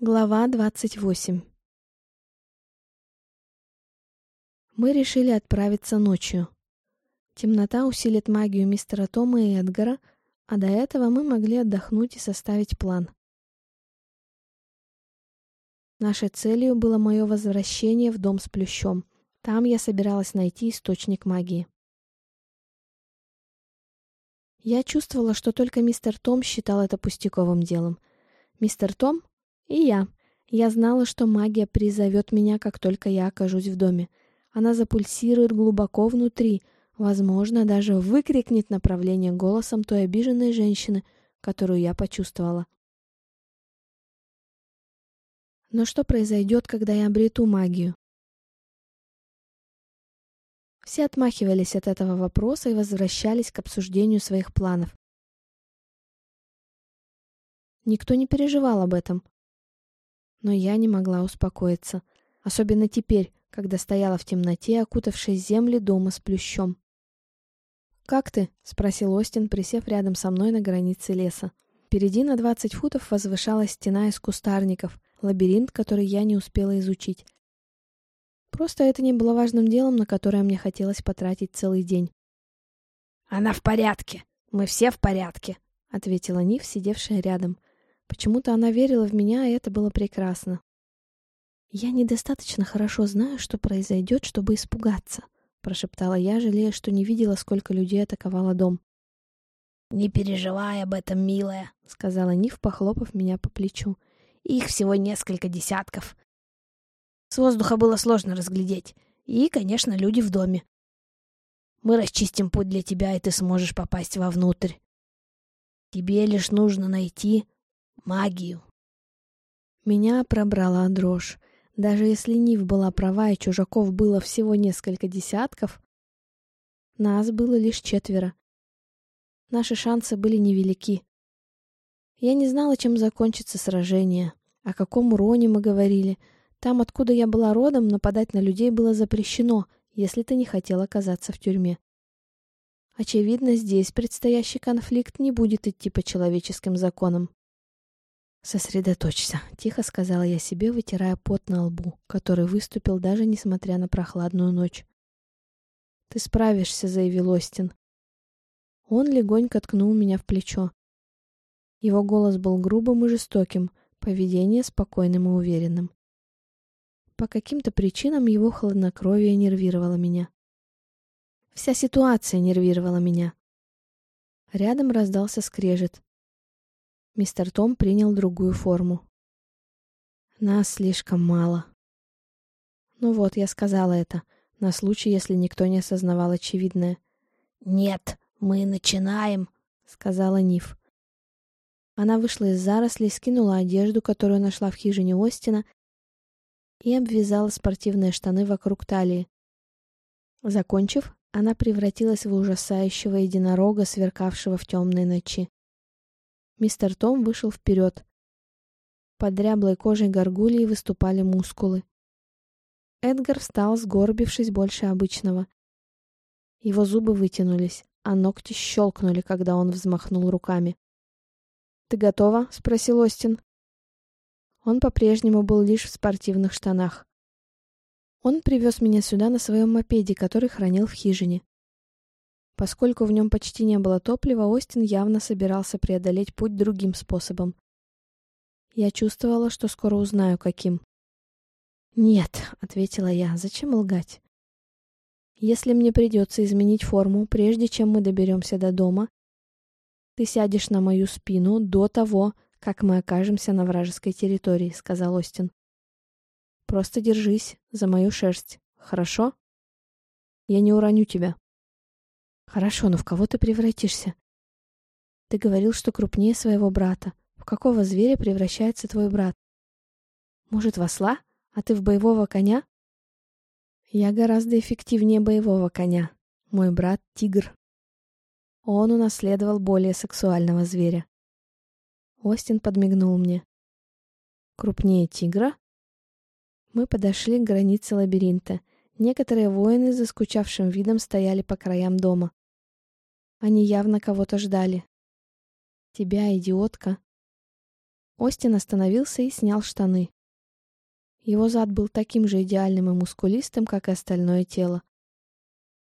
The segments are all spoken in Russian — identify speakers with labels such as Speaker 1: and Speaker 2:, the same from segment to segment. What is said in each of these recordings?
Speaker 1: Глава двадцать восемь Мы решили отправиться ночью. Темнота усилит магию мистера Тома и Эдгара, а до этого мы могли отдохнуть и составить план. Нашей целью было мое возвращение в дом с плющом. Там я собиралась найти источник магии. Я чувствовала, что только мистер Том считал это пустяковым делом. Мистер Том и я. Я знала, что магия призовет меня, как только я окажусь в доме. Она запульсирует глубоко внутри, возможно, даже выкрикнет направление голосом той обиженной женщины, которую я почувствовала. Но что произойдет, когда я обрету магию? Все отмахивались от этого вопроса и возвращались к обсуждению своих планов. Никто не переживал об этом. Но я не могла успокоиться, особенно теперь, когда стояла в темноте, окутавшей земли дома с плющом. «Как ты?» — спросил Остин, присев рядом со мной на границе леса. Впереди на двадцать футов возвышалась стена из кустарников, лабиринт, который я не успела изучить. Просто это не было важным делом, на которое мне хотелось потратить целый день.
Speaker 2: «Она в порядке! Мы все в порядке!» — ответила Нив, сидевшая рядом.
Speaker 1: Почему-то она верила в меня, и это было прекрасно. «Я недостаточно хорошо знаю, что произойдет, чтобы испугаться», — прошептала я, жалея, что не видела, сколько людей атаковало дом.
Speaker 2: «Не переживай об этом, милая», — сказала Нив, похлопав меня по плечу. «Их всего несколько десятков. С воздуха было сложно разглядеть. И, конечно, люди в доме. Мы расчистим путь для тебя, и ты сможешь попасть вовнутрь. Тебе лишь нужно найти магию.
Speaker 1: Меня пробрала дрожь. Даже если Нив была права и чужаков было всего несколько десятков, нас было лишь четверо. Наши шансы были невелики. Я не знала, чем закончится сражение, о каком уроне мы говорили. Там, откуда я была родом, нападать на людей было запрещено, если ты не хотел оказаться в тюрьме. Очевидно, здесь предстоящий конфликт не будет идти по человеческим законам. «Сосредоточься», — тихо сказала я себе, вытирая пот на лбу, который выступил даже несмотря на прохладную ночь. «Ты справишься», — заявил Остин. Он легонько ткнул меня в плечо. Его голос был грубым и жестоким, поведение спокойным и уверенным. По каким-то причинам его хладнокровие нервировало меня. Вся ситуация нервировала меня. Рядом раздался скрежет. Мистер Том принял другую форму. Нас слишком мало. Ну вот, я сказала это, на случай, если никто не осознавал очевидное.
Speaker 2: «Нет, мы начинаем», — сказала Ниф.
Speaker 1: Она вышла из зарослей, скинула одежду, которую нашла в хижине Остина, и обвязала спортивные штаны вокруг талии. Закончив, она превратилась в ужасающего единорога, сверкавшего в темной ночи. Мистер Том вышел вперед. Под дряблой кожей горгулии выступали мускулы. Эдгар встал, сгорбившись больше обычного. Его зубы вытянулись, а ногти щелкнули, когда он взмахнул руками. «Ты готова?» — спросил Остин. Он по-прежнему был лишь в спортивных штанах. Он привез меня сюда на своем мопеде, который хранил в хижине. Поскольку в нем почти не было топлива, Остин явно собирался преодолеть путь другим способом. Я чувствовала, что скоро узнаю, каким. «Нет», — ответила я, — «зачем лгать?» «Если мне придется изменить форму, прежде чем мы доберемся до дома, ты сядешь на мою спину до того, как мы окажемся на вражеской территории», — сказал Остин. «Просто держись за мою шерсть, хорошо? Я не уроню тебя». Хорошо, но в кого ты превратишься? Ты говорил, что крупнее своего брата. В какого зверя превращается твой брат? Может, в осла? А ты в боевого коня? Я гораздо эффективнее боевого коня. Мой брат — тигр. Он унаследовал более сексуального зверя. Остин подмигнул мне. Крупнее тигра? Мы подошли к границе лабиринта. Некоторые воины с заскучавшим видом стояли по краям дома. Они явно кого-то ждали. Тебя, идиотка. Остин остановился и снял штаны. Его зад был таким же идеальным и мускулистым, как и остальное тело.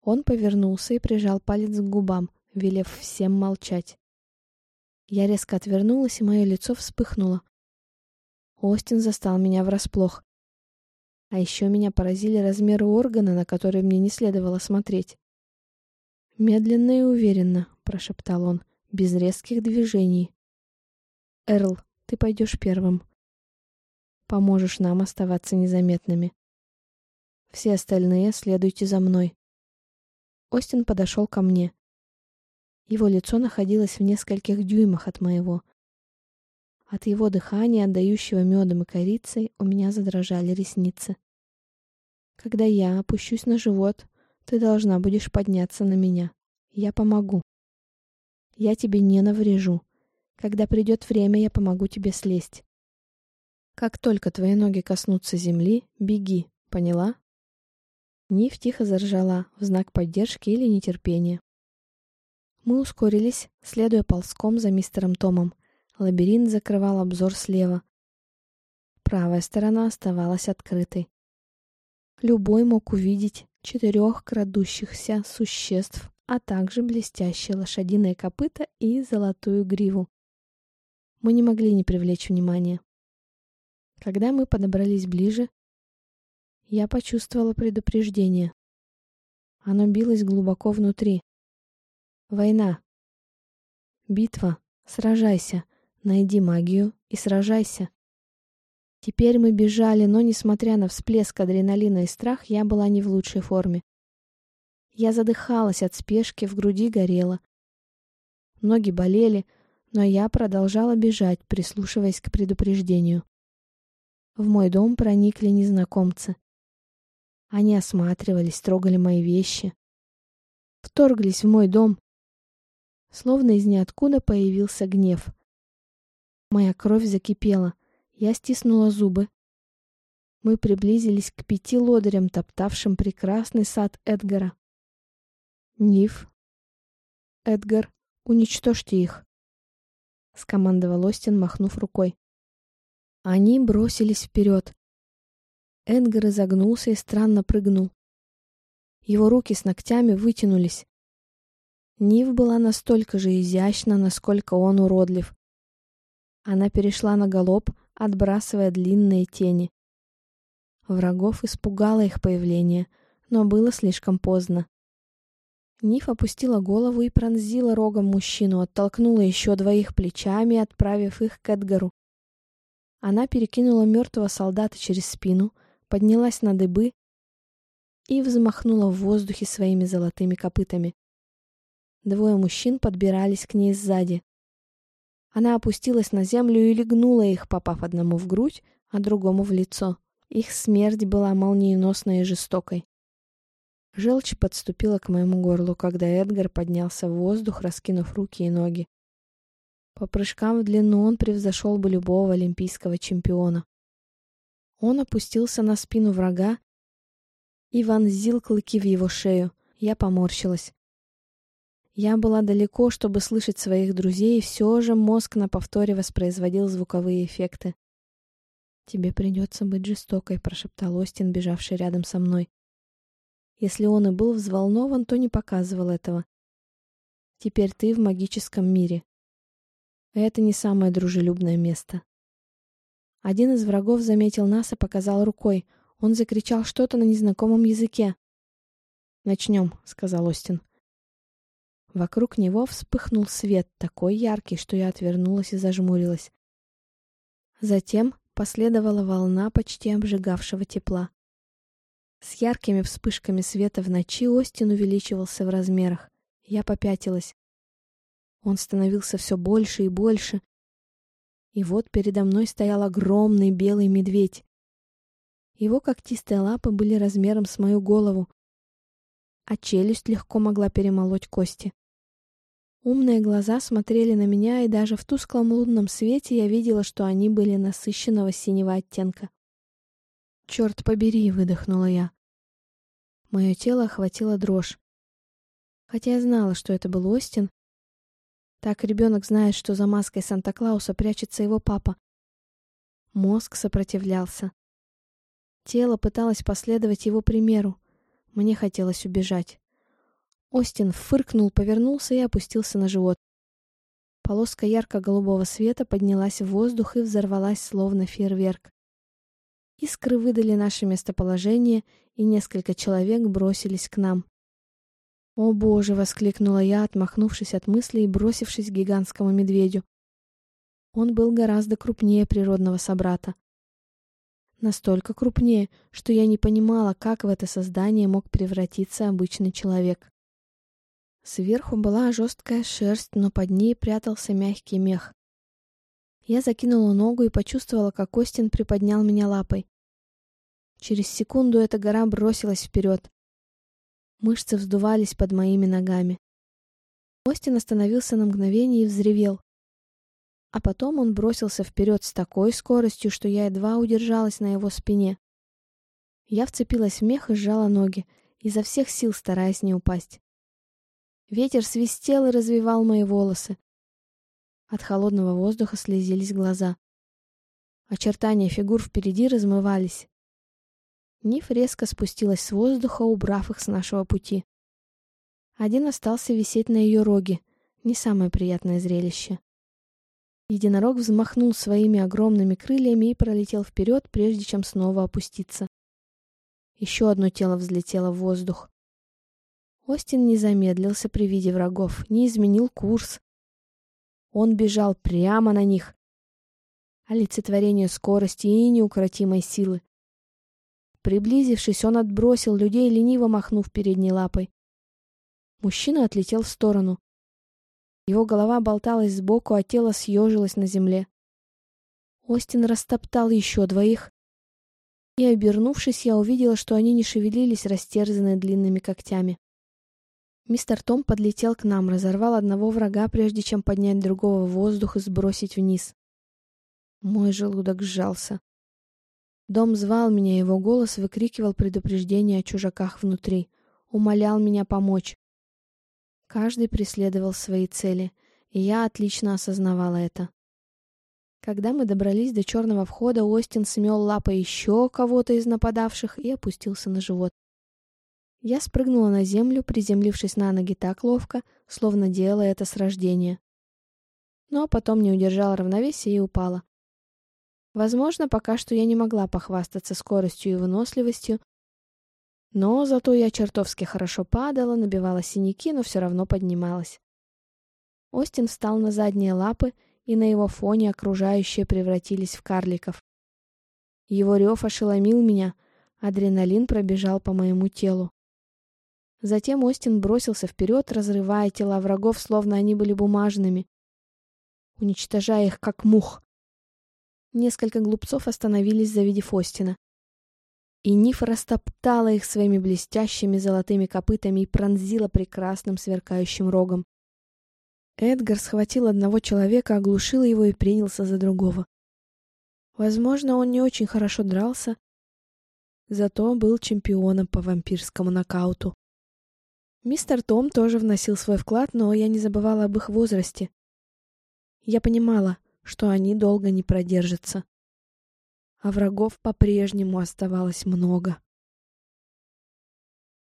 Speaker 1: Он повернулся и прижал палец к губам, велев всем молчать. Я резко отвернулась, и мое лицо вспыхнуло. Остин застал меня врасплох. А еще меня поразили размеры органа, на которые мне не следовало смотреть. «Медленно и уверенно», — прошептал он, — «без резких движений». «Эрл, ты пойдешь первым. Поможешь нам оставаться незаметными. Все остальные следуйте за мной». Остин подошел ко мне. Его лицо находилось в нескольких дюймах от моего. От его дыхания, отдающего медом и корицей, у меня задрожали ресницы. Когда я опущусь на живот, ты должна будешь подняться на меня. Я помогу. Я тебе не наврежу. Когда придет время, я помогу тебе слезть. Как только твои ноги коснутся земли, беги, поняла? Нив тихо заржала в знак поддержки или нетерпения. Мы ускорились, следуя ползком за мистером Томом. Лабиринт закрывал обзор слева. Правая сторона оставалась открытой. Любой мог увидеть четырех крадущихся существ, а также блестящие лошадиные копыта и золотую гриву. Мы не могли не привлечь внимания. Когда мы подобрались ближе, я почувствовала предупреждение. Оно билось глубоко внутри. Война. Битва. Сражайся. Найди магию и сражайся. Теперь мы бежали, но, несмотря на всплеск адреналина и страх, я была не в лучшей форме. Я задыхалась от спешки, в груди горело. Ноги болели, но я продолжала бежать, прислушиваясь к предупреждению. В мой дом проникли незнакомцы. Они осматривались, трогали мои вещи. Вторглись в мой дом. Словно из ниоткуда появился гнев. Моя кровь закипела — я стиснула зубы. Мы приблизились к пяти лодырям, топтавшим прекрасный сад Эдгара. «Ниф! Эдгар, уничтожьте их!» — скомандовал Остин, махнув рукой. Они бросились вперед. Эдгар изогнулся и странно прыгнул. Его руки с ногтями вытянулись. Нив была настолько же изящна, насколько он уродлив. Она перешла на галоп, отбрасывая длинные тени. Врагов испугало их появление, но было слишком поздно. Ниф опустила голову и пронзила рогом мужчину, оттолкнула еще двоих плечами, отправив их к Эдгару. Она перекинула мертвого солдата через спину, поднялась на дыбы и взмахнула в воздухе своими золотыми копытами. Двое мужчин подбирались к ней сзади. Она опустилась на землю и легнула их, попав одному в грудь, а другому в лицо. Их смерть была молниеносной и жестокой. Желчь подступила к моему горлу, когда Эдгар поднялся в воздух, раскинув руки и ноги. По прыжкам в длину он превзошел бы любого олимпийского чемпиона. Он опустился на спину врага и вонзил клыки в его шею. Я поморщилась. Я была далеко, чтобы слышать своих друзей, и все же мозг на повторе воспроизводил звуковые эффекты. «Тебе придется быть жестокой», — прошептал Остин, бежавший рядом со мной. Если он и был взволнован, то не показывал этого. «Теперь ты в магическом мире. Это не самое дружелюбное место». Один из врагов заметил нас и показал рукой. Он закричал что-то на незнакомом языке. «Начнем», — сказал Остин. Вокруг него вспыхнул свет, такой яркий, что я отвернулась и зажмурилась. Затем последовала волна почти обжигавшего тепла. С яркими вспышками света в ночи Остин увеличивался в размерах. Я попятилась. Он становился все больше и больше. И вот передо мной стоял огромный белый медведь. Его когтистые лапы были размером с мою голову, а челюсть легко могла перемолоть кости. Умные глаза смотрели на меня, и даже в тусклом лунном свете я видела, что они были насыщенного синего оттенка. «Черт побери!» — выдохнула я. Мое тело охватило дрожь. Хотя я знала, что это был Остин. Так ребенок знает, что за маской Санта-Клауса прячется его папа. Мозг сопротивлялся. Тело пыталось последовать его примеру. Мне хотелось убежать. Остин фыркнул, повернулся и опустился на живот. Полоска ярко-голубого света поднялась в воздух и взорвалась, словно фейерверк. Искры выдали наше местоположение, и несколько человек бросились к нам. «О боже!» — воскликнула я, отмахнувшись от мысли и бросившись к гигантскому медведю. Он был гораздо крупнее природного собрата. Настолько крупнее, что я не понимала, как в это создание мог превратиться обычный человек. Сверху была жесткая шерсть, но под ней прятался мягкий мех. Я закинула ногу и почувствовала, как Костин приподнял меня лапой. Через секунду эта гора бросилась вперед. Мышцы вздувались под моими ногами. Остин остановился на мгновение и взревел. А потом он бросился вперед с такой скоростью, что я едва удержалась на его спине. Я вцепилась в мех и сжала ноги, изо всех сил стараясь не упасть. Ветер свистел и развивал мои волосы. От холодного воздуха слезились глаза. Очертания фигур впереди размывались. Ниф резко спустилась с воздуха, убрав их с нашего пути. Один остался висеть на ее роге. Не самое приятное зрелище. Единорог взмахнул своими огромными крыльями и пролетел вперед, прежде чем снова опуститься. Еще одно тело взлетело в воздух. Остин не замедлился при виде врагов, не изменил курс. Он бежал прямо на них. Олицетворение скорости и неукротимой силы. Приблизившись, он отбросил людей, лениво махнув передней лапой. Мужчина отлетел в сторону. Его голова болталась сбоку, а тело съежилось на земле. Остин растоптал еще двоих. И, обернувшись, я увидела, что они не шевелились, растерзанные длинными когтями. Мистер Том подлетел к нам, разорвал одного врага, прежде чем поднять другого в воздух и сбросить вниз. Мой желудок сжался. Дом звал меня, его голос выкрикивал предупреждение о чужаках внутри, умолял меня помочь. Каждый преследовал свои цели, и я отлично осознавала это. Когда мы добрались до черного входа, Остин смел лапой еще кого-то из нападавших и опустился на живот. Я спрыгнула на землю, приземлившись на ноги так ловко, словно делала это с рождения. Но потом не удержала равновесия и упала. Возможно, пока что я не могла похвастаться скоростью и выносливостью, но зато я чертовски хорошо падала, набивала синяки, но все равно поднималась. Остин встал на задние лапы, и на его фоне окружающие превратились в карликов. Его рев ошеломил меня, адреналин пробежал по моему телу. Затем Остин бросился вперед, разрывая тела врагов, словно они были бумажными, уничтожая их как мух. Несколько глупцов остановились, завидев Остина. И Ниф растоптала их своими блестящими золотыми копытами и пронзила прекрасным сверкающим рогом. Эдгар схватил одного человека, оглушил его и принялся за другого. Возможно, он не очень хорошо дрался, зато был чемпионом по вампирскому нокауту. Мистер Том тоже вносил свой вклад, но я не забывала об их возрасте. Я понимала, что они долго не продержатся. А врагов по-прежнему оставалось много.